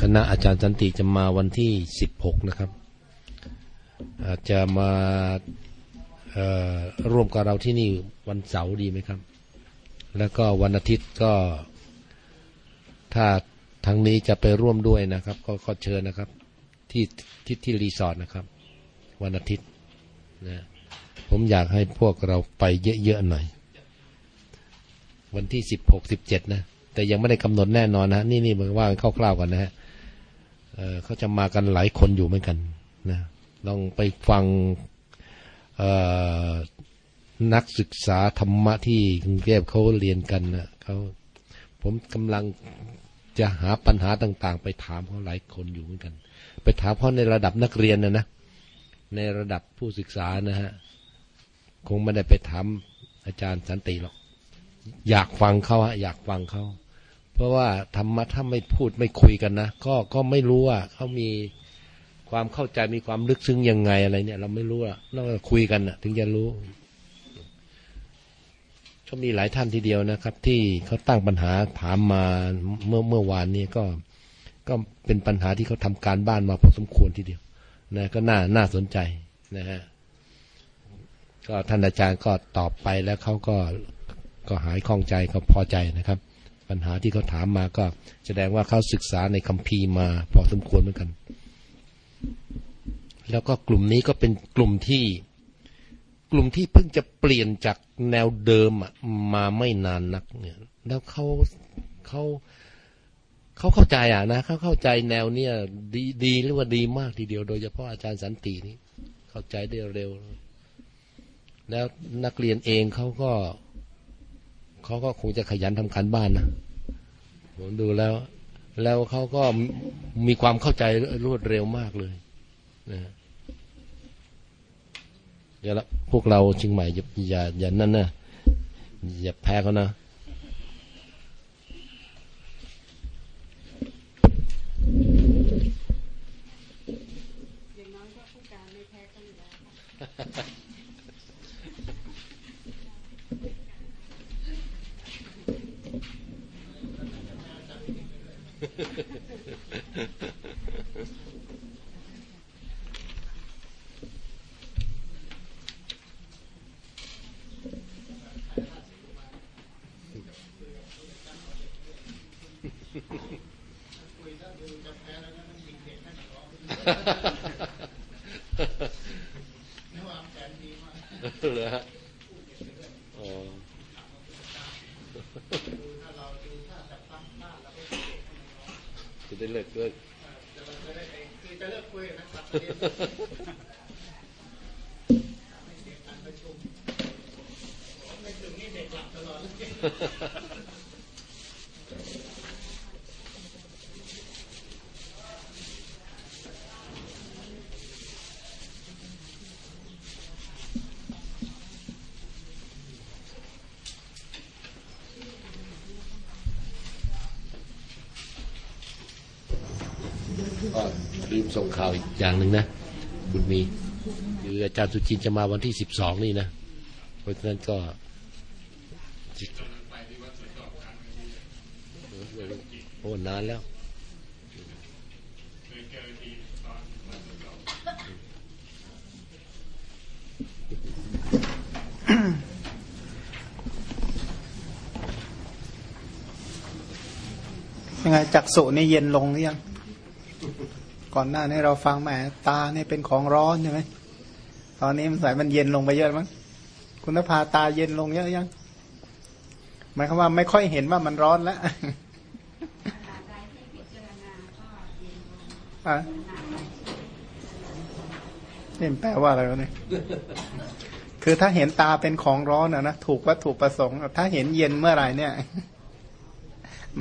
คณะอาจารย์สันติจะมาวันที่สิบหกนะครับ อาจจะมาร่วมกับเราที่นี่วันเสาร์ดีไหมครับ แล้วก็วันอาทิตย์ก็ ถ้าทางนี้จะไปร่วมด้วยนะครับ ก็ขอเชิญนะครับ ที่ที่ที่รีสอร์ทนะครับ วันอาทิตย์นะผมอยากให้พวกเราไปเยอะๆหน่อย วันที่สิบหกสิบเจ็ดนะ แต่ยังไม่ได้กำหนดแน่นอนนะนี่นี่มันว่ากันคร่าวๆกันนะฮะเขาจะมากันหลายคนอยู่เหมือนกันนะลองไปฟังนักศึกษาธรรมะที่กรุงเทพเขาเรียนกันนะเขาผมกำลังจะหาปัญหาต่างๆ ไปถามเขาหลายคนอยู่เหมือนกัน ไปถามเขาในระดับนักเรียนนะนะในระดับผู้ศึกษานะฮะคงไม่ได้ไปถามอาจารย์สันติหรอก อยากฟังเขาฮะอยากฟังเขา เพราะว่าธรรมะถ้าไม่พูดไม่คุยกันนะก็ก็ไม่รู้ว่าเขามีความเข้าใจมีความลึกซึ้งยังไงอะไรเนี่ย เราไม่รู้อะต้องคุยกันนะถึงจะรู้ก็มีหลายท่านทีเดียวนะครับ ที่เขาตั้งปัญหาถามมาเมื่อเมื่อวานนี้ก็ก็เป็นปัญหาที่เขาทำการบ้านมาพอสมควรทีเดียวนะก็น่าน่าสนใจนะฮะก็ท่านอาจารย์ก็ตอบไปแล้วเขาก็ก็หายคล่องใจก็พอใจนะครับ ปัญหาที่เขาถามมาก็แสดงว่าเขาศึกษาในคัมภีร์มาพอสมควรเหมือนกัน แล้วก็กลุ่มนี้ก็เป็นกลุ่มที่กลุ่มที่เพิ่งจะเปลี่ยนจากแนวเดิมมาไม่นานนักเนี่ยแล้วเขาเขาเขาเข้าใจอะนะเขาเข้าใจแนวเนี้ยดีดีหรือว่าดีมากทีเดียว โดยเฉพาะอาจารย์สันตินี่เข้าใจได้เร็ว แล้วนักเรียนเองเขาก็ เขาก็คงจะขยันทำการบ้านนะผมดูแล้ว แล้วเขาก็มีความเข้าใจรวดเร็วมากเลยนะเดี๋ยวละพวกเราเชิงใหม่อย่าอย่าอย่านั่นนะอย่าแพ้เขานะ อย่างน้อยก็ผู้การไม่แพ้กันอยู่แล้วค่ะ เหรอฮะอ๋อจะได้เลิกเลิกคือจะเลิกคุยนะครับไม่ถึงนี่เด็กหลับตลอดเลย ก็ลืม ส่งข่าวอีกอย่างหนึ่งนะบุญมีคืออาจารย์สุจินจะมาวันที่สิบสองนี่นะเพราะฉะนั้นก็โอ้นานแล้วยังไงจักสุนี่เย็นลงหรือยัง ก่อนหน้านี้เราฟังแหมตาเนี่ยเป็นของร้อนใช่ไหมตอนนี้มันสายมันเย็นลงไปเยอะมั้งคุณภาตาเย็นลงเยอะยังหมายความว่าไม่ค่อยเห็นว่ามันร้อนแล้วอะนี่มันแปลว่าอะไรวะเนี่ยคือถ้าเห็นตาเป็นของร้อนอะนะถูกวัตถุประสงค์ ถ้าเห็นเย็นเมื่อไหร่เนี่ย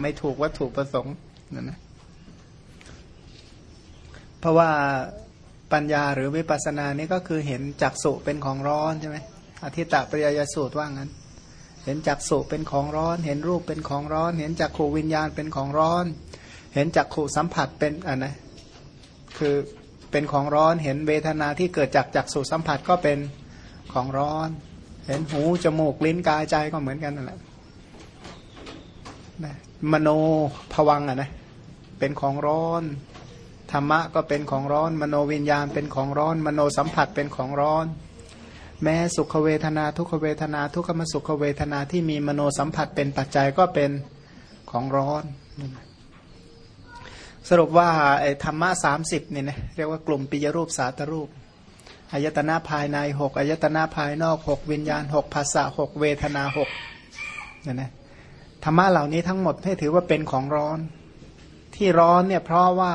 ไม่ถูกวัตถุประสงค์นั่นนะ เพราะว่าปัญญาหรือวิปัสสนานี่ก็คือเห็นจักสุเป็นของร้อนใช่ไหมอธิตตปริยยสูตรว่างั้น เห็นจักสุเป็นของร้อน เห็นรูปเป็นของร้อน เห็นจักขูวิญญาณเป็นของร้อน เห็นจักขูสัมผัสเป็นอะนะคือเป็นของร้อนเห็นเวทนาที่เกิดจากจักสุสัมผัสก็เป็นของร้อน เห็นหูจมูกลิ้นกายใจก็เหมือนกันนั่นแหละนะมโนภวังอะนะเป็นของร้อน ธรรมะก็เป็นของร้อน มโนวิญญาณเป็นของร้อน มโนสัมผัสเป็นของร้อน แม้สุขเวทนาทุกขเวทนา ทุกขมสุขเวทนาที่มีมโนสัมผัสเป็นปัจจัยก็เป็นของร้อน สรุปว่าไอ้ธรรมะสามสิบเนี่ยนะเรียกว่ากลุ่มปิยรูปสาตรูปอายตนะภายในหกอายตนะภายนอกหกวิญญาณหกภาษาหกเวทนาหกเนี่ยนะธรรมะเหล่านี้ทั้งหมดให้ถือว่าเป็นของร้อน ที่ร้อนเนี่ยเพราะว่า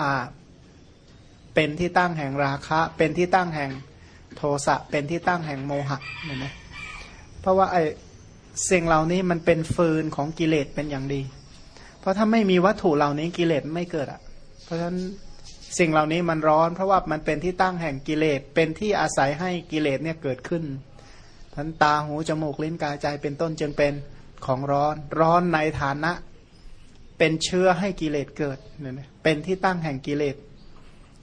เป็นที่ตั้งแห่งราคะ เป็นที่ตั้งแห่งโทสะเป็นที่ตั้งแห่งโมหะเนี่ยนะเพราะว่าไอ้สิ่งเหล่านี้มันเป็นฟืนของกิเลสเป็นอย่างดี เพราะถ้าไม่มีวัตถุเหล่านี้กิเลสไม่เกิดอะ เพราะฉะนั้นสิ่งเหล่านี้มันร้อน เพราะว่ามันเป็นที่ตั้งแห่งกิเลสเป็นที่อาศัยให้กิเลสเนี่ยเกิดขึ้นทันตาหูจมูกลิ้นกายใจเป็นต้นจึงเป็นของร้อน ร้อนในฐานะ เป็นเชื้อให้กิเลสเกิดเนี่ยเป็นที่ตั้งแห่งกิเลส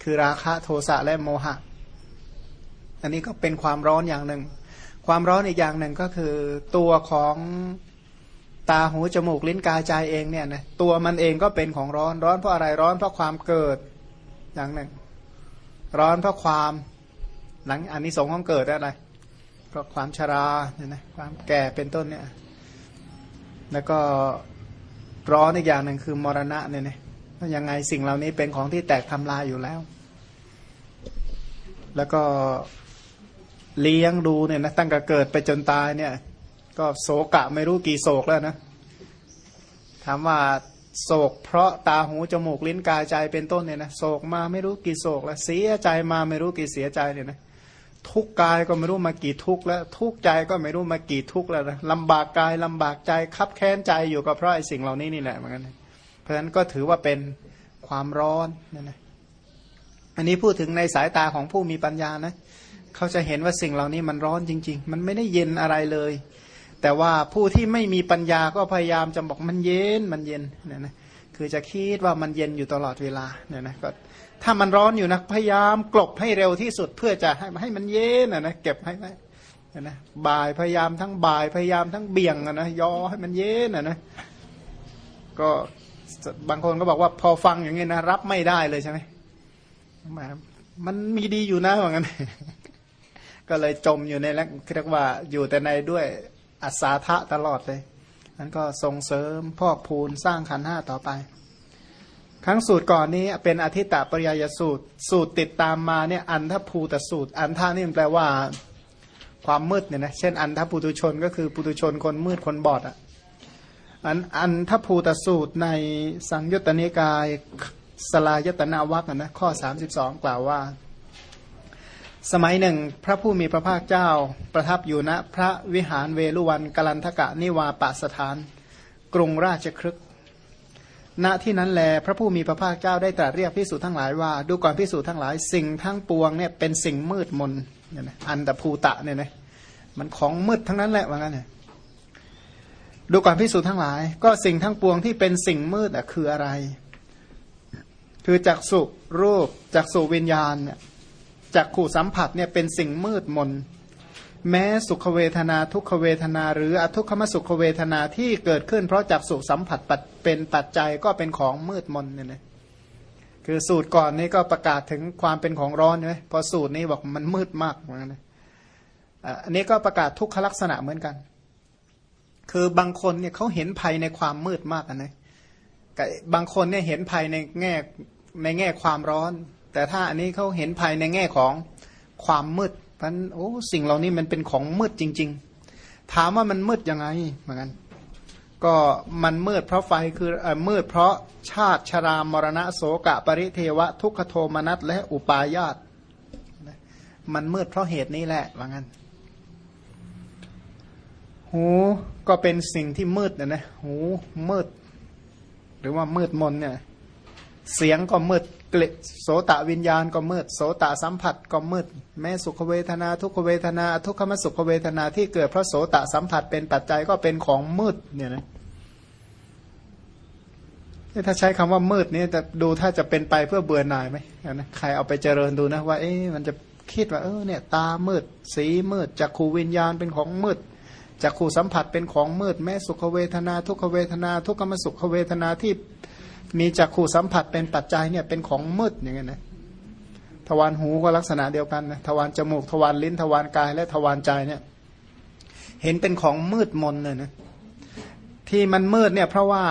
คือราคะโทสะและโมหะ อันนี้ก็เป็นความร้อนอย่างหนึ่ง ความร้อนอีกอย่างหนึ่งก็คือตัวของตาหูจมูกลิ้นกายใจเองเนี่ยนะตัวมันเองก็เป็นของร้อนร้อนเพราะอะไรร้อนเพราะความเกิดอย่างหนึ่ง ร้อนเพราะความหลังอันนี้สงของเกิดอะไรก็ความชราเนี่ยนะความแก่เป็นต้นเนี่ย แล้วก็ร้อนอีกอย่างหนึ่งคือมรณะเนี่ยนะ ยังไงสิ่งเหล่านี้เป็นของที่แตกทำลายอยู่แล้ว แล้วก็เลี้ยงดูเนี่ยนะตั้งแต่เกิดไปจนตายเนี่ย ก็โศกะไม่รู้กี่โศกแล้วนะถามว่าโศกเพราะตาหูจมูกลิ้นกายใจเป็นต้นเนี่ยนะโศกมาไม่รู้กี่โศกแล้วเสียใจมาไม่รู้กี่เสียใจเนี่ยนะทุกกายก็ไม่รู้มากี่ทุกแล้ว ทุกใจก็ไม่รู้มากี่ทุกแล้วนะลำบากกายลำบากใจคับแค้นใจอยู่ก็เพราะไอ้สิ่งเหล่านี้นี่แหละเหมือนกัน เพราะฉะนั้นก็ถือว่าเป็นความร้อนนั่นนะอันนี้พูดถึงในสายตาของผู้มีปัญญานะเขาจะเห็นว่าสิ่งเหล่านี้มันร้อนจริง ๆ มันไม่ได้เย็นอะไรเลย แต่ว่าผู้ที่ไม่มีปัญญาก็พยายามจะบอกมันเย็นมันเย็นเนี่ยนะคือจะคิดว่ามันเย็นอยู่ตลอดเวลาเนี่ยนะก็ถ้ามันร้อนอยู่นะพยายามกลบให้เร็วที่สุดเพื่อจะให้ให้มันเย็นนะนะเก็บให้ไว้นะบ่ายพยายามทั้งบ่ายพยายามทั้งเบี่ยงนะยอให้มันเย็นนะนะก็ บางคนก็บอกว่าพอฟังอย่างนี้นะรับไม่ได้เลยใช่ไหมมันมีดีอยู่นะว่างั้นก็เลยจมอยู่ในแล้วเรียกว่าอยู่แต่ในด้วยอัศาทะตลอดเลยนั้นก็ส่งเสริมพอกพูนสร้างขันห้าต่อไป ครั้งสูตรก่อนนี้เป็นอธิตตปริยยสูตร สูตรติดตามมาเนี่ยอันทภูตสูตร อันท่านี่มันแปลว่าความมืดเนี่ยนะเช่นอันทปุตุชนก็คือปุตุชนคนมืดคนบอดอะ อันอันทภูตสูตรในสังยุตตนิกายสลายตนาวักนะข้อ 32 กล่าวว่า สมัยหนึ่ง พระผู้มีพระภาคเจ้าประทับอยู่ณพระวิหารเวลุวันกลันทกะนิวาปะสถาน กรุงราชครึกณที่นั้นแลพระผู้มีพระภาคเจ้าได้ตรัสเรียกพิสูจทั้งหลายว่า ดูก่อนพิสูจทั้งหลายสิ่งทั้งปวงเนี่ยเป็นสิ่งมืดมนเนี่ยนะอันตภูตะเนี่ยนะมันของมืดทั้งนั้นแหละว่างั้นเนี่ย ดูก่อนพิสูจทั้งหลาย ก็สิ่งทั้งปวงที่เป็นสิ่งมืดอะคืออะไร คือจักสุรูปจักสุวิญญาณเนี่ยจักขู่สัมผัสเนี่ยเป็นสิ่งมืดมน แม้สุขเวทนาทุกขเวทนา หรืออทุกขมสุขเวทนาที่เกิดขึ้น เพราะจักสุสัมผัสเป็นปัจจัยก็เป็นของมืดมนเนี่ยนะคือสูตรก่อนนี้ก็ประกาศถึงความเป็นของร้อนใช่ไหมพอสูตรนี้บอกมันมืดมากเหมือนกันอันนี้ก็ประกาศทุกขลักษณะเหมือนกัน คือบางคนเนี่ยเขาเห็นภัยในความมืดมากนะบางคนเนี่ยเห็นภัยในแง่ในแง่ความร้อน แต่ถ้าอันนี้เขาเห็นภัยในแง่ของความมืดเพราะโอ้สิ่งเหล่านี้มันเป็นของมืดจริง ๆ ถามว่ามันมืดยังไงเหมือนกันก็มันมืดเพราะไฟคืออมืดเพราะชาติชรามรณะโสกะปริเทวะ ทุกขโทมนัสและอุปาญาตมันมืดเพราะเหตุนี้แหละว่างั้น หูก็เป็นสิ่งที่มืดนะนะหูมืด หรือว่ามืดมนเนี่ย เสียงก็มืดเกลโสตะวิญญาณก็มืด โสตะสัมผัสก็มืด แม้สุขเวทนา ทุกขเวทนา ทุกขมสุขเวทนาที่เกิดเพราะโสตะสัมผัสเป็นปัจจัยก็เป็นของมืดเนี่ยนะถ้าใช้คำว่ามืดนี่จะดูถ้าจะเป็นไปเพื่อเบื่อหน่ายไหมนะใครเอาไปเจริญดูนะว่า เอ๊ะมันจะคิดว่าเออเนี่ย ตามืด สีมืดจักขูวิญญาณเป็นของมืด จักขูสัมผัสเป็นของมืดแม้สุขเวทนา ทุกขเวทนา ทุกขมสุขเวทนาที่มีจักขู่สัมผัสเป็นปัจจัยเนี่ยเป็นของมืดอย่างเงี้ยนะทวารหูก็ลักษณะเดียวกันนะทวารจมูกทวารลิ้นทวารกายและทวารใจเนี่ยเห็นเป็นของมืดมนเลยนะที่มันมืดเนี่ยเพราะว่า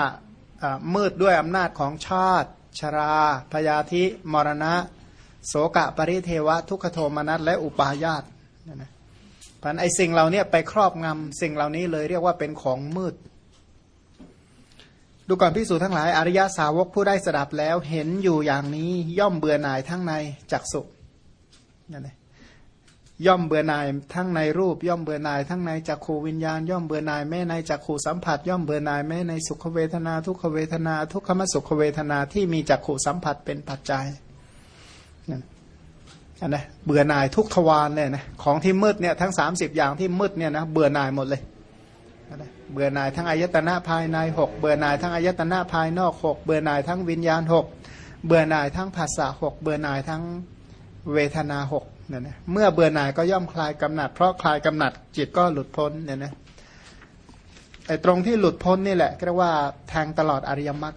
มืดด้วยอำนาจของชาติ ชราพยาธิ มรณะ โสกะปริเทวะ ทุกขโทมนัสและอุปาญาตนะ พันไอสิ่งเหล่านี้ไปครอบงำสิ่งเหล่านี้เลยเรียกว่าเป็นของมืด ดูก่อนพิสูจทั้งหลายอริยสาวกผู้ได้สดับแล้วเห็นอยู่อย่างนี้ย่อมเบื่อหน่ายทั้งในจักสุนั่นเองย่อมเบื่อหน่ายทั้งในรูป ย่อมเบื่อหน่ายทั้งในจักขูวิญญาณ ย่อมเบื่อหน่ายแม้ในจักขูสัมผัส ย่อมเบื่อหน่ายแม้ในสุขเวทนา ทุกขเวทนา ทุกขมสุขเวทนาที่มีจักขูสัมผัสเป็นปัจจัยนั่น นนะเบื่อหน่ายทุกทวารเนี่ยนะของที่มืดเนี่ยทั้งสามสิบอย่างที่มืดเนี่ยนะเบื่อหน่ายหมดเลยเบื่อหน่ายทั้งอายตนะภายในหกเบื่อหน่ายทั้งอายตนะภายนอกหกเบื่อหน่ายทั้งวิญญาณหกเบื่อหน่ายทั้งภาษาหกเบื่อหน่ายทั้งเวทนาหกเนี่ยนะเมื่อเบื่อหน่ายก็ย่อมคลายกำหนัด เพราะคลายกำหนัดจิตก็หลุดพ้นเนี่ยนะไอ้ตรงที่หลุดพ้นนี่แหละเรียกว่าแทงตลอดอริยมรรค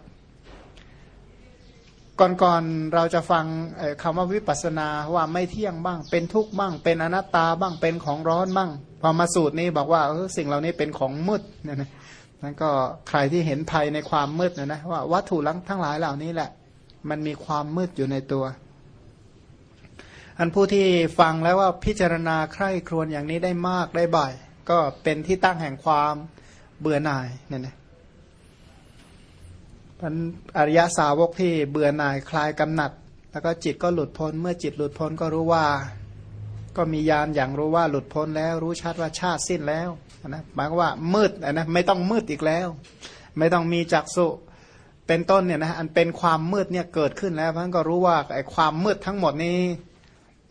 ก่อนๆเราจะฟังคำว่าวิปัสนาว่าไม่เที่ยงบ้าง เป็นทุกข์บ้าง เป็นอนัตตาบ้างเป็นของร้อนบ้าง พอมาสูตรนี้บอกว่าเออสิ่งเหล่านี้เป็นของมืดเนี่ยนะนั่นก็ใครที่เห็นภัยในความมืดนะนะว่าวัตถุลังทั้งหลายเหล่านี้แหละ มันมีความมืดอยู่ในตัว อันผู้ที่ฟังแล้วว่าพิจารณาใคร่ครวญอย่างนี้ได้มากได้บ่อย ก็เป็นที่ตั้งแห่งความเบื่อหน่ายเนี่ยนะ พันอริยสาวกที่เบื่อหน่ายคลายกำหนัด แล้วก็จิตก็หลุดพ้น เมื่อจิตหลุดพ้นก็รู้ว่า ก็มียานอย่างรู้ว่าหลุดพ้นแล้ว รู้ชัดว่าชาติสิ้นแล้วนะหมายว่ามืดนะไม่ต้องมืดอีกแล้ว ไม่ต้องมีจักสุเป็นต้นเนี่ยนะอันเป็นความมืดเนี่ยเกิดขึ้นแล้วพันก็รู้ว่าไอ้ความมืดทั้งหมดนี้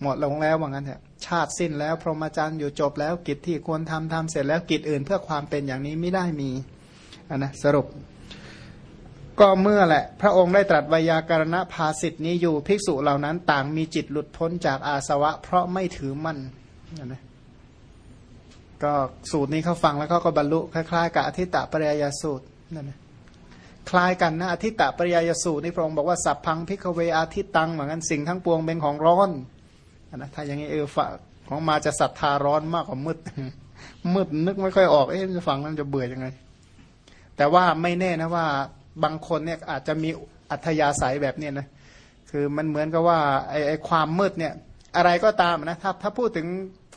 หมดลงแล้วว่างั้นเถอะชาติสิ้นแล้ว พรหมจรรย์อยู่จบแล้วกิจที่ควรทำทำเสร็จแล้วกิจอื่นเพื่อความเป็นอย่างนี้ไม่ได้มีอันนะสรุป ก็เมื่อแหละ พระองค์ได้ตรัสวยาการณภาสิทธินี้อยู่ภิกษุเหล่านั้นต่างมีจิตหลุดพ้นจากอาสวะ เพราะไม่ถือมั่นนะก็สูตรนี้เขาฟังแล้วเขาก็บรรลุคล้ายๆกับอธิตตปริยสูตรนั่นนะคล้ายกันนะอธิตตปริยสูตรนี่พระองค์บอกว่าสัพพังพิกเวอาทิตตังเหมือนกันสิ่งทั้งปวงเป็นของร้อนนะถ้าอย่างนี้เออฝของมาจะศรัทธาร้อนมากกว่ามืด มืดนึกไม่ค่อยออกเอ๊ะจะฟังแล้วจะเบื่อยังไง แต่ว่าไม่แน่นะว่า บางคนเนี่ยอาจจะมีอัธยาศัยแบบนี้นะคือมันเหมือนกับว่าไอ้ไอความมืดเนี่ย อะไรก็ตามนะถ้าถ้าพูดถึง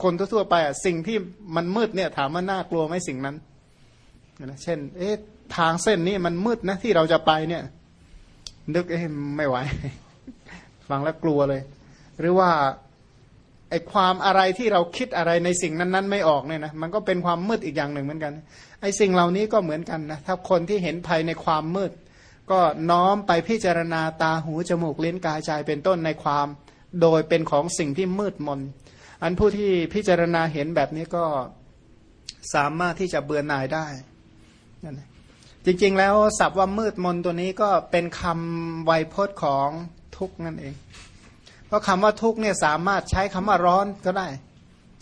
คนทั่วไปอะสิ่งที่มันมืดเนี่ยถามว่าน่ากลัวไหมสิ่งนั้นนะเช่น เอ๊ะทางเส้นนี้มันมืดนะที่เราจะไปเนี่ย นึกเอ๊ะไม่ไหว ฟังแล้วกลัวเลย หรือว่าไอความอะไรที่เราคิดอะไรในสิ่งนั้น ๆ ไม่ออกเนี่ยนะมันก็เป็นความมืดอีกอย่างหนึ่งเหมือนกัน ไอ้สิ่งเหล่านี้ก็เหมือนกันนะถ้าคนที่เห็นภัยในความมืด ก็น้อมไปพิจารณาตาหูจมูกเลิ้นกายใจเป็นต้นในความ โดยเป็นของสิ่งที่มืดมน อันผู้ที่พิจารณาเห็นแบบนี้ก็สามารถที่จะเบื่อหน่ายได้นั่นจริง ๆ แล้วศัพท์ว่ามืดมนตัวนี้ก็เป็นคำไวยพจน์ของทุกนั่นเอง เพราะคำว่าทุกเนี่ยสามารถใช้คำว่าร้อนก็ได้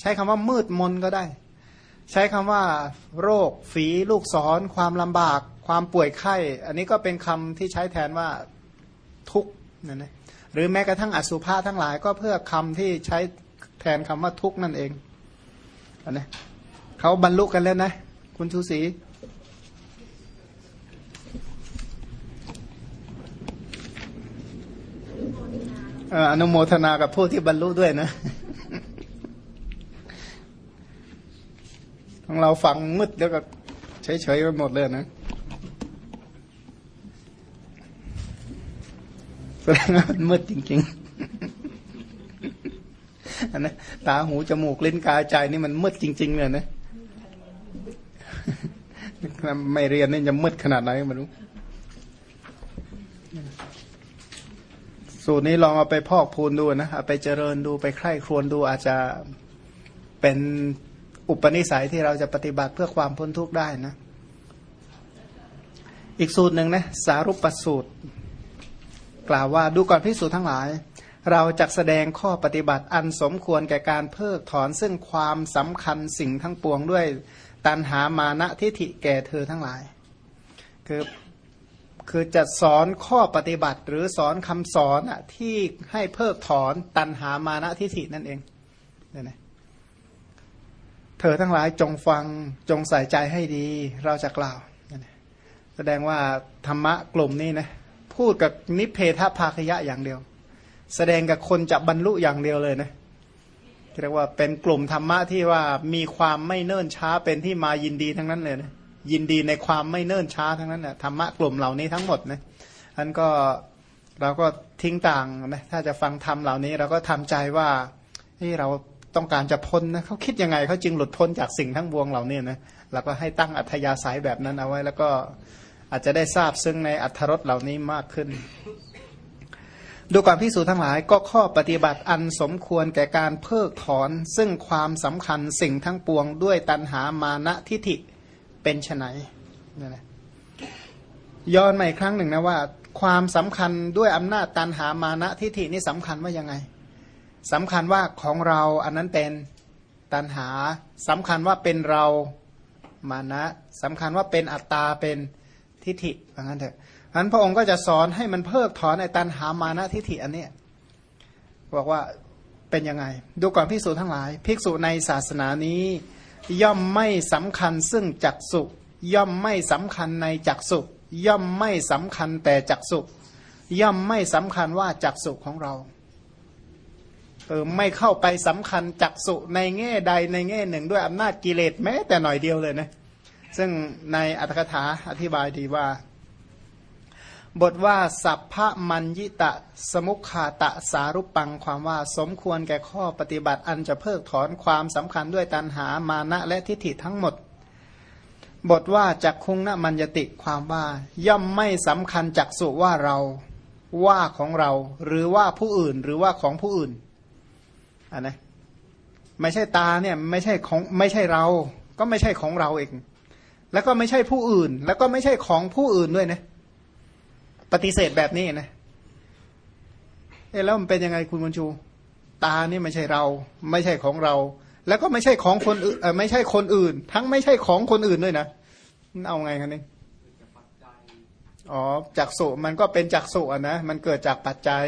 ใช้คำว่ามืดมนก็ได้ ใช้คำว่า โรค ฝี ลูกศร ความลำบาก ความป่วยไข้ อันนี้ก็เป็นคำที่ใช้แทนว่าทุกนั่นเองหรือแม้กระทั่งอสุภะทั้งหลายก็เพื่อคำที่ใช้แทนคำว่าทุกนั่นเองอันนี้เขาบรรลุกันแล้วนะ คุณชูศรีอนุโมทนากับผู้ที่บรรลุด้วยนะ ของเราฟังมืดแล้วก็เฉยๆไปหมดเลยนะแสดงว่ามันมืดจริงๆอันนะตาหูจมูกลิ้นกายใจนี่มันมืดจริง ๆ เลยนะไม่เรียนนี่จะมืดขนาดไหนไม่รู้สูตรนี้ลองเอาไปพอกพูนดูนะเอาไปเจริญดูไปใคร่ครวญดูอาจจะเป็น อุปนิสัยที่เราจะปฏิบัติเพื่อความพ้นทุกข์ได้นะ อีกสูตรหนึ่งนะสารุปสูตร กล่าวว่าดูก่อนพิสูจน์ทั้งหลาย เราจะแสดงข้อปฏิบัติอันสมควรแก่การเพิกถอนซึ่งความสำคัญสิ่งทั้งปวงด้วย ตันหามานะทิฐิแก่เธอทั้งหลาย คือคือจะสอนข้อปฏิบัติหรือสอนคำสอนอะที่ให้เพิกถอนตันหามานะทิฏฐินั่นเองเนี่ยนะ เธอทั้งหลายจงฟังจงใส่ใจให้ดี เราจะกล่าว แสดงว่าธรรมะกลุ่มนี้นะพูดกับนิเพทภาคยะอย่างเดียว แสดงกับคนจะบรรลุอย่างเดียวเลยนะเรียกว่าเป็นกลุ่มธรรมะที่ว่ามีความไม่เนิ่นช้าเป็นที่มายินดีทั้งนั้นเลยนะยินดีในความไม่เนิ่นช้าทั้งนั้นนะธรรมะกลุ่มเหล่านี้ทั้งหมดนะอันก็เราก็ทิ้งต่างนะถ้าจะฟังธรรมเหล่านี้ เราก็ทำใจว่าที่เรา ต้องการจะพ้นนะเขาคิดยังไงเขาจึงหลุดพ้นจากสิ่งทั้งบวงเหล่านี้นะเราก็ให้ตั้งอัธยาศัยแบบนั้นเอาไว้ แล้วก็อาจจะได้ทราบซึ่งในอัธรสเหล่านี้มากขึ้น ดูก่อนพิสูจทั้งหลายก็ข้อปฏิบัติอันสมควรแก่การเพิกถอน ซึ่งความสำคัญสิ่งทั้งปวงด้วยตันหามานะทิฐิเป็นไนนี่แหละย้อนมาอีกครั้งหนึ่งนะว่า ความสำคัญด้วยอำนาจตันหามานะทิฐินี่สำคัญว่ายังไง สำคัญว่าของเราอันนั้นเป็นตันหาสำคัญว่าเป็นเรามานะสำคัญว่าเป็นอัตตาเป็นทิฏฐิว่างั้นเถอะอันพระองค์ก็จะสอนให้มันเพิกถอนไอ้ตันหามานะทิฏฐิอันเนี้ยบอกว่าเป็นยังไง ดูก่อนภิกษุทั้งหลาย ภิกษุในศาสนานี้ ย่อมไม่สำคัญซึ่งจักสุย่อมไม่สำคัญในจักสุย่อมไม่สำคัญแต่จักสุย่อมไม่สำคัญว่าจักสุของเรา เออไม่เข้าไปสำคัญจักสุในแง่ใดในแง่หนึ่ง ด้วยอำนาจกิเลสแม้ แต่หน่อยเดียวเลยนะซึ่งในอัตถกถาอธิบายดีว่า บทว่า สัพพะมัญยิตะ สมุขขาตะสารุปังความว่าสมควรแก่ข้อปฏิบัติอันจะเพิกถอนความสำคัญด้วยตันหามานะและทิฏฐิทั้งหมด บทว่าจักคุงนะมัญญติความว่า ย่อมไม่สำคัญจักสุว่าเราว่าของเรา หรือว่าผู้อื่นหรือว่าของผู้อื่น อันนะไม่ใช่ตาเนี่ยไม่ใช่ของไม่ใช่เรา ก็ไม่ใช่ของเราเอง แล้วก็ไม่ใช่ผู้อื่น แล้วก็ไม่ใช่ของผู้อื่นด้วยนะปฏิเสธแบบนี้นะเอ๊แล้วมันเป็นยังไงคุณบุญชู ตานี่ไม่ใช่เรา ไม่ใช่ของเรา แล้วก็ไม่ใช่ของคนอื่นไม่ใช่คนอื่น ทั้งไม่ใช่ของคนอื่นด้วยนะเอาไงกันนี่อ๋อจักสุมันก็เป็นจักสุอะนะมันเกิดจากปัจจัย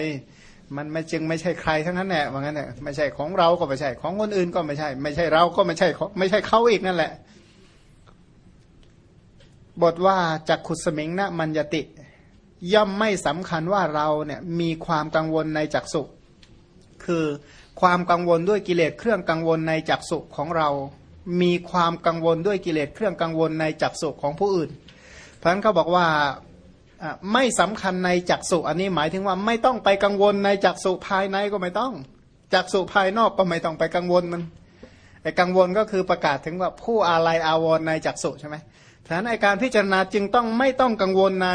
มันไม่จึงไม่ใช่ใครทั้งนั้นแหละว่างั้นแหละไม่ใช่ของเราก็ไม่ใช่ ของคนอื่นก็ไม่ใช่ ไม่ใช่เราก็ไม่ใช่ไม่ใช่เขาอีกนั่นแหละ บทว่าจากขุดสมิงนะมัญญติ ย่อมไม่สำคัญว่าเราเนี่ยมีความกังวลในจักสุคือความกังวลด้วยกิเลสเครื่องกังวลในจักสุของเรา มีความกังวลด้วยกิเลสเครื่องกังวลในจักสุของผู้อื่น เพราะนั้นเขาบอกว่า ไม่สำคัญในจักสุอันนี้หมายถึงว่าไม่ต้องไปกังวลในจักสุภายในก็ไม่ต้อง จักสุภายนอกก็ไม่ต้องไปกังวลมันไอ้กังวลก็คือประกาศถึงว่าผู้อาลัยอาวรในจักสุใช่ไหมฉะนั้นไอการพิจารณาจึงต้องไม่ต้องกังวลใน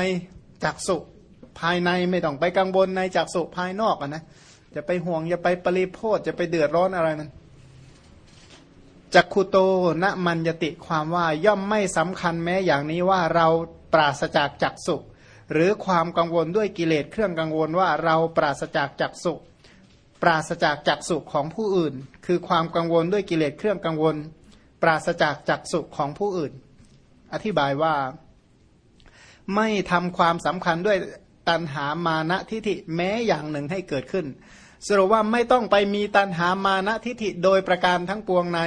จักสุภายในไม่ต้องไปกังวลในจักสุภายนอกอนะจะไปห่วงจะไปปริโพธจะไปเดือดร้อนอะไรนั้นจักขุโตณมัญญติความว่าย่อมไม่สำคัญแม้อย่างนี้ว่าเราปราศจากจักสุ หรือความกังวลด้วยกิเลสเครื่องกังวลว่าเราปราศจากจักสุปราศจากจักสุของผู้อื่น คือความกังวลด้วยกิเลสเครื่องกังวล ปราศจากจักสุของผู้อื่น อธิบายว่า ไม่ทำความสำคัญด้วยตันหามานะทิฐิแม้อย่างหนึ่งให้เกิดขึ้นสรุปว่าไม่ต้องไปมีตันหามานะทิฐิโดยประการทั้งปวงใน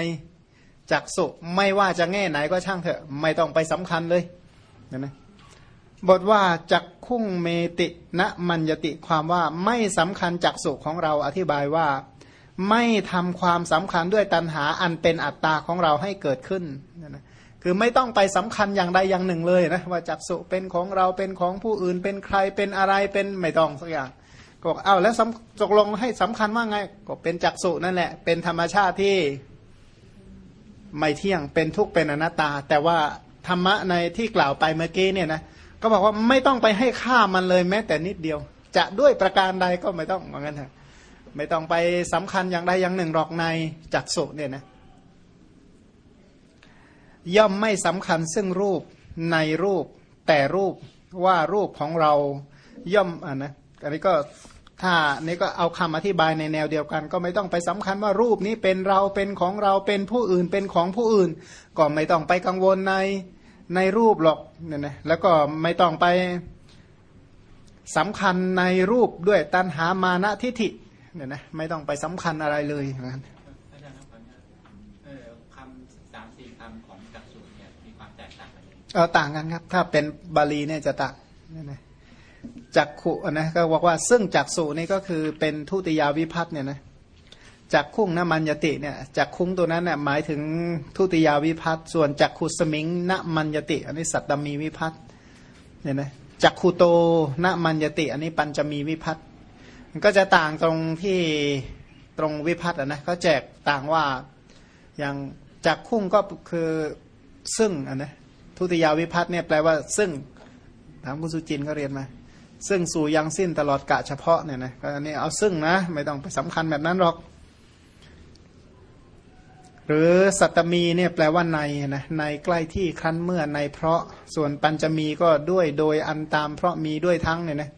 จักสุไม่ว่าจะแง่ไหนก็ช่างเถอะ ไม่ต้องไปสำคัญเลยนะ บทว่าจักคุ้งเมติณมัญญติความว่าไม่สำคัญจักสุของเราอธิบายว่า ไม่ทำความสำคัญด้วยตัณหาอันเป็นอัตตาของเราให้เกิดขึ้นนะคือไม่ต้องไปสำคัญอย่างใดอย่างหนึ่งเลยนะว่าจักสุเป็นของเราเป็นของผู้อื่นเป็นใครเป็นอะไรเป็นไม่ต้องสักอย่างก็บอกเอาแล้วตกลงให้สำคัญว่าไงก็เป็นจักสุนั่นแหละ เป็นธรรมชาติที่ไม่เที่ยงเป็นทุกข์เป็นอนัตตา แต่ว่าธรรมะในที่กล่าวไปเมื่อกี้เนี่ยนะ ก็บอกว่าไม่ต้องไปให้ค่ามันเลยแม้แต่นิดเดียว จะด้วยประการใดก็ไม่ต้องเหมือนกันเถอะไม่ต้องไปสำคัญอย่างใดอย่างหนึ่งหรอกในจักสุเนี่ยนะย่อมไม่สำคัญซึ่งรูปในรูปแต่รูปว่ารูปของเราย่อมอ่านะอันนี้ก็ถ้านี่ก็เอาคำอธิบายในแนวเดียวกัน ก็ไม่ต้องไปสำคัญว่ารูปนี้เป็นเราเป็นของเราเป็นผู้อื่นเป็นของผู้อื่น ก็ไม่ต้องไปกังวลใน ในรูปหรอกเนี่ยนะแล้วก็ไม่ต้องไปสำคัญในรูปด้วยตัณหามานะทิฏฐิเนี่ยนะไม่ต้องไปสำคัญอะไรเลยอย่างนั้นอาจารย์ครับขออนุญาตเอ่อคำสามสี่คำของจักษุเนี่ยมีความแตกต่างกันยังไงเออต่างกันครับ ถ้าเป็นบาลีเนี่ยจะต่างเนี่ยนะจักขุนะก็บอกว่าซึ่งจักสุนี่ก็คือเป็นทุติยาวิพัฒน์เนี่ยนะ จักคุ้งนมัญญติเนี่ยจักคุ้งตัวนั้นเนี่ยหมายถึงทุติยาวิพัฒน์ส่วนจักขุสมิงนมัญญติ อันนี้สัตตมีวิพัฒน์เนี่ยนะจักขุโตนมัญญติ อันนี้ปัญจมีวิพัฒน์มันก็จะต่างตรงที่ตรงวิพัฒน์อะนะก็แจกต่างว่าอย่างจักคุ้งก็คือซึ่งอันนะทุติยาวิพัฒน์เนี่ยแปลว่าซึ่งถามคุณสุจินก็เรียนมาซึ่งสู่ยังสิ้นตลอดกะเฉพาะเนี่ยนะก็อันนี้เอาซึ่งนะ ไม่ต้องไปสำคัญแบบนั้นหรอก หรือสัตตมีเนี่ยแปลว่าในนะในใกล้ที่ครั้นเมื่อในเพราะส่วนปัญจมีก็ด้วยโดยอันตามเพราะมีด้วยทั้งเนี่ยนะ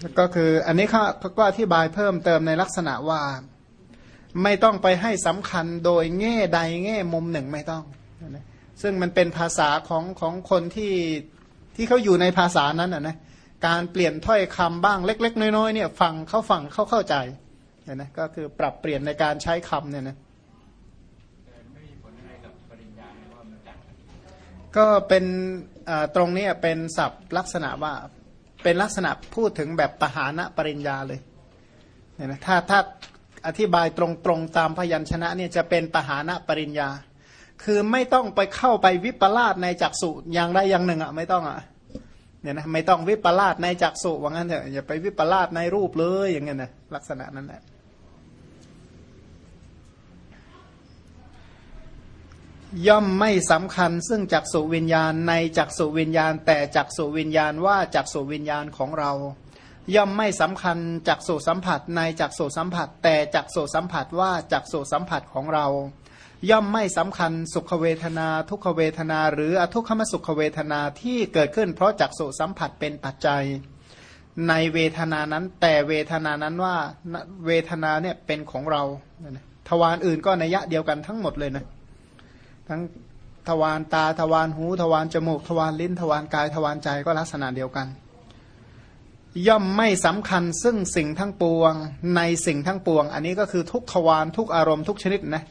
แล้วก็คืออันนี้เขาก็อธิบายเพิ่มเติมในลักษณะว่า ไม่ต้องไปให้สำคัญโดยแง่ใดแง่มุมหนึ่งไม่ต้องนะซึ่งมันเป็นภาษาของของคนที่ที่เขาอยู่ในภาษานั้นนะนะการเปลี่ยนถ้อยคำบ้างเล็ก ๆ น้อยๆเนี่ยฟังเขาฟังเขาเข้าใจ เนี่ยนะก็คือปรับเปลี่ยนในการใช้คำเนี่ยนะก็เป็นตรงนี้เป็นศัพท์ลักษณะว่าเป็นลักษณะพูดถึงแบบปหานะปริญญาเลยเนี่ยนะถ้าถ้าอธิบายตรงๆตามพยัญชนะเนี่ยจะเป็นปหานะปริญญา คือไม่ต้องไปเข้าไปวิปลาสในจักสุอย่างใดอย่างหนึ่งอะไม่ต้องอะเนี่ยนะไม่ต้องวิปลาสในจักสุว่างั้นเถอะอย่าไปวิปลาสในรูปเลยอย่างเงี้ยนะลักษณะนั้นแหละ ย่อมไม่สำคัญซึ่งจักสุวิญญาณในจักสุวิญญาณ แต่จักสุวิญญาณว่าจักสุวิญญาณของเรา ย่อมไม่สำคัญจักสุสัมผัสในจักสุสัมผัส แต่จักสุสัมผัสว่าจักสุสัมผัสของเรา ย่อมไม่สำคัญสุขเวทนา ทุกขเวทนา หรืออทุกขมสุขเวทนาที่เกิดขึ้นเพราะจักสุสัมผัสเป็นปัจจัย ในเวทนานั้นแต่เวทนานั้นว่าเวทนาเนี่ยเป็นของเราทวารอื่นก็นัยยะเดียวกันทั้งหมดเลยนะ ทั้งทวารตาทวารหูทวารจมูก ทวารลิ้น ทวารกายทวารใจก็ลักษณะเดียวกัน ย่อมไม่สำคัญซึ่งสิ่งทั้งปวงในสิ่งทั้งปวง อันนี้ก็คือทุกทวารทุกอารมณ์ทุกชนิดนะ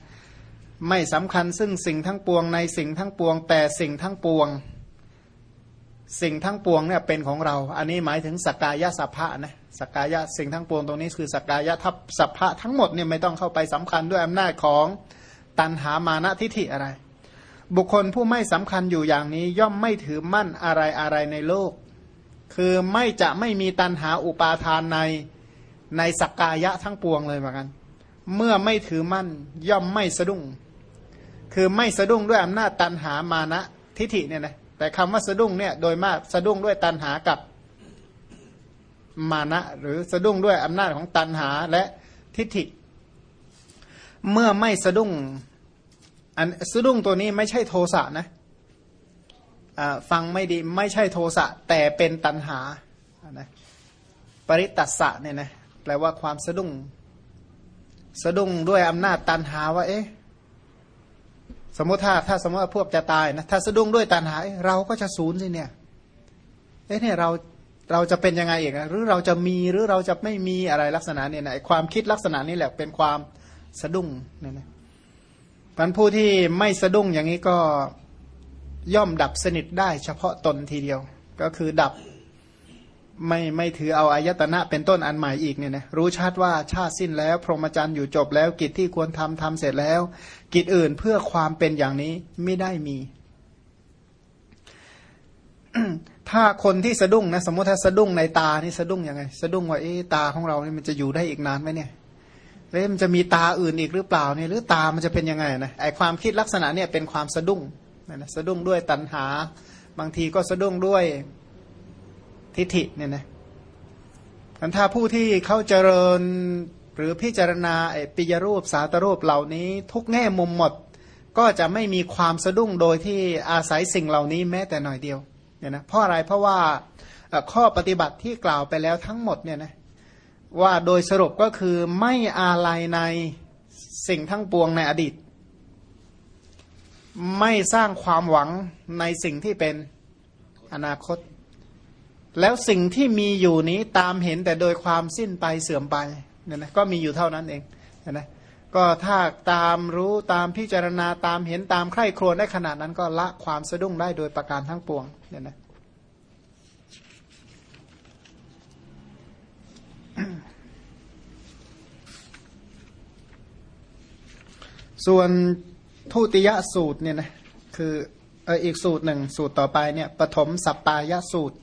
ไม่สำคัญซึ่งสิ่งทั้งปวงในสิ่งทั้งปวง แต่สิ่งทั้งปวง สิ่งทั้งปวงเนี่ยเป็นของเรา อันนี้หมายถึงสกกายะสัพพะนะสกกายะสิ่งทั้งปวงตรงนี้คือสกกายะทัพสัพพะทั้งหมดเนี่ยไม่ต้องเข้าไปสำคัญด้วยอำนาจของตันหามานะทิฏฐิอะไร บุคคลผู้ไม่สำคัญอยู่อย่างนี้ย่อมไม่ถือมั่นอะไรอะไรในโลก คือไม่จะไม่มีตันหาอุปาทานในในสักกายะทั้งปวงเลยเหมือนกัน เมื่อไม่ถือมั่นย่อมไม่สะดุ้ง คือไม่สะดุ้งด้วยอำนาจตันหามานะทิฏฐิเนี่ยนะแต่คำว่าสะดุ้งเนี่ยโดยมากสะดุ้งด้วยตันหากับมานะ หรือสะดุ้งด้วยอำนาจของตันหาและทิฏฐิ เมื่อไม่สะดุ้ง อันสะดุ้งตัวนี้ไม่ใช่โทสะนะฟังไม่ดีไม่ใช่โทสะแต่เป็นตันหานะปริตัสสะเนี่ยนะแปลว่าความสะดุ้ง สะดุ้งด้วยอำนาจตันหาว่าเอ๊ะสมมติถ้าถ้าสมมติว่าพวกจะตายนะถ้าสะดุ้งด้วยตันหาเอ๊ะเราก็จะสูญสิเนี่ยเอ๊ะเนี่ยเราเราจะเป็นยังไงอีกนะหรือเราจะมีหรือเราจะไม่มีอะไรลักษณะเนี่ยนะความคิดลักษณะนี้แหละเป็นความสะดุ้งเนี่ยนะ พันผู้ที่ไม่สะดุ้งอย่างนี้ก็ย่อมดับสนิทได้เฉพาะตนทีเดียว ก็คือดับไม่ไม่ถือเอาอายตนะเป็นต้นอันใหม่อีกเนี่ยนะรู้ชัดว่าชาติสิ้นแล้ว พรหมจรรย์อยู่จบแล้วกิจที่ควรทำทำเสร็จแล้ว กิจอื่นเพื่อความเป็นอย่างนี้ไม่ได้มี ถ้าคนที่สะดุ้งนะสมมติถ้าสะดุ้งในตานี่สะดุ้งยังไง สะดุ้งว่าเอ๊ตาของเรานี่มันจะอยู่ได้อีกนานไหมเนี่ย เอ๊ะมันจะมีตาอื่นอีกหรือเปล่าเนี่ยหรือตามันจะเป็นยังไงนะไอความคิดลักษณะเนี่ยเป็นความสะดุ้งนะนะสะดุ้งด้วยตัณหา บางทีก็สะดุ้งด้วยทิฏฐิเนี่ยนะอันถ้าผู้ที่เขาเจริญหรือพิจารณาไอปิยรูปสาตรูปเหล่านี้ ทุกแง่มุมหมดก็จะไม่มีความสะดุ้งโดยที่อาศัยสิ่งเหล่านี้แม้แต่หน่อยเดียวเนี่ยนะเพราะอะไรเพราะว่าข้อปฏิบัติที่กล่าวไปแล้วทั้งหมดเนี่ยนะ ว่าโดยสรุปก็คือไม่อาลัยในสิ่งทั้งปวงในอดีต ไม่สร้างความหวังในสิ่งที่เป็นอนาคต แล้วสิ่งที่มีอยู่นี้ตามเห็นแต่โดยความสิ้นไปเสื่อมไปเนี่ยนะก็มีอยู่เท่านั้นเองนะก็ถ้าตามรู้ตามพิจารณาตามเห็นตามใคร่ครวญได้ขนาดนั้นก็ละความสะดุ้งได้โดยประการทั้งปวงเนี่ยนะ ส่วนทุติยสูตรเนี่ยนะคือเอออีกสูตรหนึ่งสูตรต่อไปเนี่ยปฐมสัปปายสูตร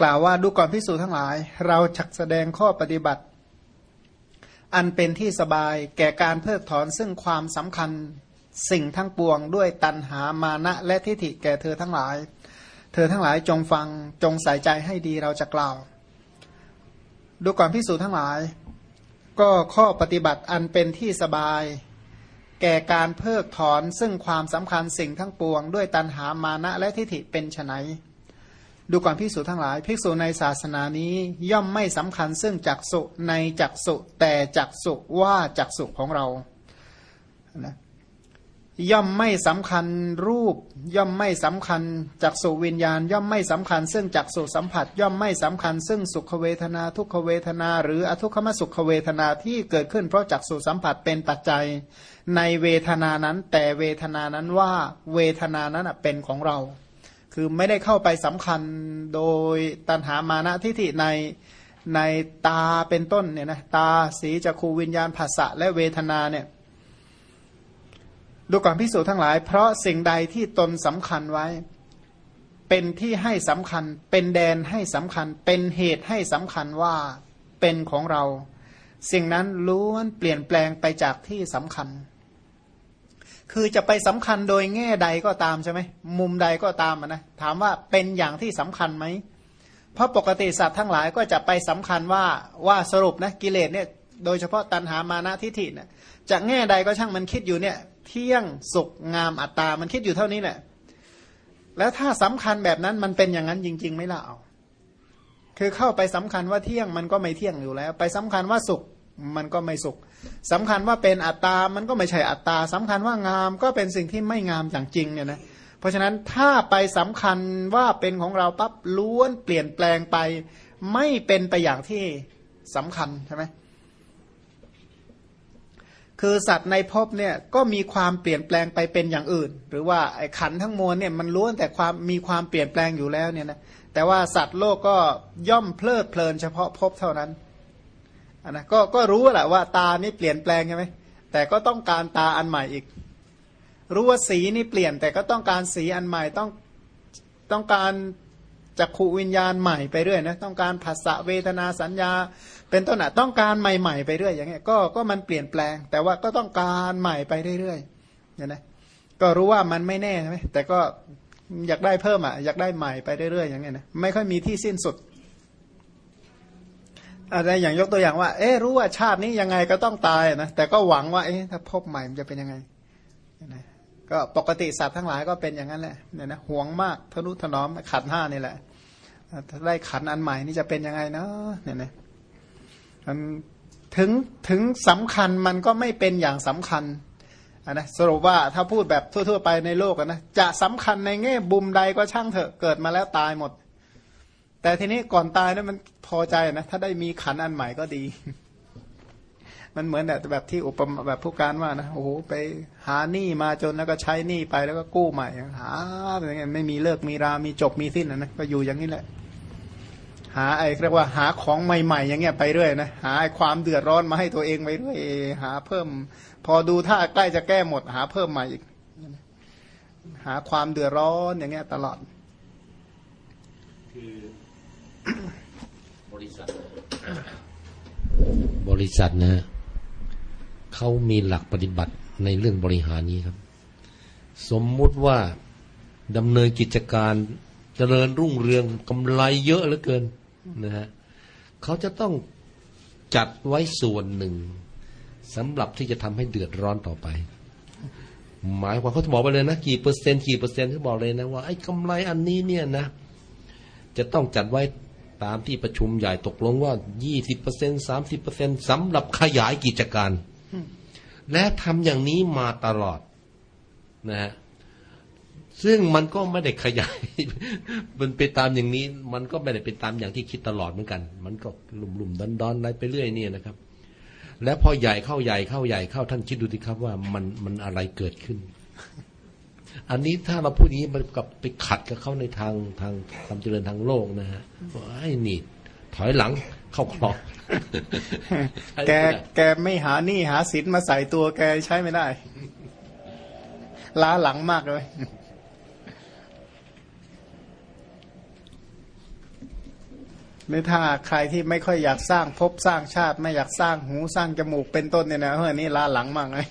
กล่าวว่าดูก่อนพิสูจน์ทั้งหลาย เราจักแสดงข้อปฏิบัติ อันเป็นที่สบายแก่การเพิกถอนซึ่งความสำคัญสิ่งทั้งปวงด้วยตันหามานะและทิฏฐิแก่เธอทั้งหลาย เธอทั้งหลายจงฟังจงใส่ใจให้ดีเราจะกล่าว ดูก่อนพิสูจน์ทั้งหลาย ก็ข้อปฏิบัติอันเป็นที่สบาย แก่การเพิกถอนซึ่งความสำคัญสิ่งทั้งปวง ด้วยตันหามานะและทิฏฐิเป็นไนดูก่อนภิกษุทั้งหลาย ภิกษุในศาสนานี้ย่อมไม่สำคัญซึ่งจักสุในจักสุแต่จักสุว่าจักสุของเรานะ ย่อมไม่สำคัญรูป ย่อมไม่สำคัญจักสุวิญญาณ ย่อมไม่สำคัญ ซึ่งจักสุสัมผัส ย่อมไม่สำคัญ ซึ่งสุขเวทนา ทุกขเวทนา หรืออทุกขมสุขเวทนาที่เกิดขึ้นเพราะจักสุสัมผัสเป็นปัจจัย ในเวทนานั้น แต่เวทนานั้นว่าเวทนานั้นเป็นของเรา คือไม่ได้เข้าไปสำคัญโดยตัณหามานะทิฏฐิในในตาเป็นต้นเนี่ยนะตาสีจักขูวิญญาณภาษะและเวทนาเนี่ย ดูก่อนพิสูจน์ทั้งหลาย เพราะสิ่งใดที่ตนสำคัญไว้ เป็นที่ให้สำคัญ เป็นแดนให้สำคัญ เป็นเหตุให้สำคัญว่าเป็นของเรา สิ่งนั้นล้วนเปลี่ยนแปลงไปจากที่สำคัญ คือจะไปสำคัญโดยแง่ใดก็ตามใช่ไหมมุมใดก็ตามนะถามว่าเป็นอย่างที่สำคัญไหมเพราะปกติสัตว์ทั้งหลายก็จะไปสำคัญว่าว่าสรุปนะกิเลสเนี่ยโดยเฉพาะตัณหามานะทิฏฐิเนี่ยจากแง่ใดก็ช่างมันคิดอยู่เนี่ย เที่ยงสุขงามอัตตา มันคิดอยู่เท่านี้แหละ แล้วถ้าสำคัญแบบนั้นมันเป็นอย่างนั้นจริง ๆ ไม่ละเอา คือเข้าไปสำคัญว่าเที่ยงมันก็ไม่เที่ยงอยู่แล้ว ไปสำคัญว่าสุขมันก็ไม่สุขสำคัญว่าเป็นอัตตา มันก็ไม่ใช่อัตตาสำคัญว่างามก็เป็นสิ่งที่ไม่งามอย่างจริงเนี่ยนะ เพราะฉะนั้นถ้าไปสำคัญว่าเป็นของเราปั๊บล้วนเปลี่ยนแปลงไป ไม่เป็นไปอย่างที่สำคัญใช่ไหม คือสัตว์ในภพเนี่ยก็มีความเปลี่ยนแปลงไปเป็นอย่างอื่น หรือว่าไอ้ขันทั้งมวลเนี่ยมันล้วนแต่ความมีความเปลี่ยนแปลงอยู่แล้วเนี่ยนะแต่ว่าสัตว์โลกก็ย่อมเพลิดเพลินเฉพาะภพเท่านั้นนนะก็ก็รู้แหละว่าตานี่เปลี่ยนแปลงใช่ไหมแต่ก็ต้องการตาอันใหม่อีก รู้ว่าสีนี่เปลี่ยนแต่ก็ต้องการสีอันใหม่ต้องต้องการจักขูวิญญาณใหม่ไปเรื่อยนะต้องการภาษาเวทนาสัญญา เป็นต้นอะต้องการใหม่ๆไปเรื่อยอย่างเงี้ยก็ก็มันเปลี่ยนแปลง แต่ว่าก็ต้องการใหม่ไปเรื่อยๆเนี่ยนะก็รู้ว่ามันไม่แน่ใช่ไหมแต่ก็อยากได้เพิ่มอะอยากได้ใหม่ไปเรื่อยๆอย่างเงี้ยนะไม่ค่อยมีที่สิ้นสุดอะไรอย่างยกตัวอย่างว่า เอ๊รู้ว่าชาตินี้ยังไงก็ต้องตายนะแต่ก็หวังว่าเอ๊ถ้าพบใหม่มันจะเป็นยังไงนะก็ปกติสัตว์ทั้งหลายก็เป็นอย่างนั้นแหละเนี่ยนะห่วงมากทะนุถนอมขันห้านี่แหละถ้าได้ขันอันใหม่นี่จะเป็นยังไงเนาะเนี่ยนะ มันถึงถึงสำคัญมันก็ไม่เป็นอย่างสำคัญนะสรุปว่าถ้าพูดแบบทั่ว ๆ ไปในโลกนะจะสำคัญในแง่บุมใดก็ช่างเถอะเกิดมาแล้วตายหมด แต่ทีนี้ก่อนตายนะั้นมันพอใจนะถ้าได้มีขันอันใหม่ก็ดี มันเหมือนแบบแบบที่อุปมาแบบผู้การว่านะโอ้โหไปหาหนี้มาจนแล้วก็ใช้หนี้ไปแล้วก็กู้ใหม่หาอย่างเงี้ยไม่มีเลิกมีรา มีจบมีสิ้นนะนะก็อยู่อย่างนี้แหละ หาไอ้เรียกว่าหาของใหม่ๆอย่างเงี้ยไปเรื่อยนะหาไอ้ความเดือดร้อนมาให้ตัวเองไปเรื่อยหาเพิ่ม พอดูถ้าใกล้จะแก้หมด หาเพิ่มใหม่อีก หาความเดือดร้อนอย่างเงี้ยตลอด คือบริษัท บริษัทนะเขามีหลักปฏิบัติในเรื่องบริหารนี้ครับ สมมุติว่าดำเนินกิจการเจริญรุ่งเรืองกำไรเยอะเหลือเกิน นะฮะเขาจะต้องจัดไว้ส่วนหนึ่งสำหรับที่จะทำให้เดือดร้อนต่อไป หมายความเขาจะบอกไปเลยนะกี่เปอร์เซ็นต์กี่เปอร์เซ็นต์เขาบอกเลยนะว่าไอ้กำไรอันนี้เนี่ยนะ จะต้องจัดไว้ตามที่ประชุมใหญ่ตกลงว่ายี่สิบเปอร์เซ็นสามสิบเปอร์เซ็นสำหรับขยายกิจการ และทำอย่างนี้มาตลอดนะฮะ ซึ่งมันก็ไม่ได้ขยาย มันไปตามอย่างนี้ มันก็ไม่ได้เป็นตามอย่างที่คิดตลอดเหมือนกัน มันก็หลุ่มๆดอนๆอะไรไปเรื่อยเนี่ยนะครับ แล้วพอใหญ่เข้าใหญ่เข้าใหญ่เข้าท่านคิดดูสิครับว่ามันมันอะไรเกิดขึ้น อันนี้ถ้าเราพูดอย่างนี้มันกับไปขัดกับเขาในทางทางความเจริญทางโลกนะฮะว่าไอ้นี่ ถอยหลังเข้าคลองแกแกไม่หาหนี้หาสินมาใส่ตัวแกใช้ไม่ได้ ล้าหลังมากเลย นี่ถ้าใครที่ไม่ค่อยอยากสร้างภพสร้างชาติ ไม่อยากสร้างหูสร้างจมูกเป็นต้นเนี่ยนะเฮ้ยนี่ล้าหลังมากเลย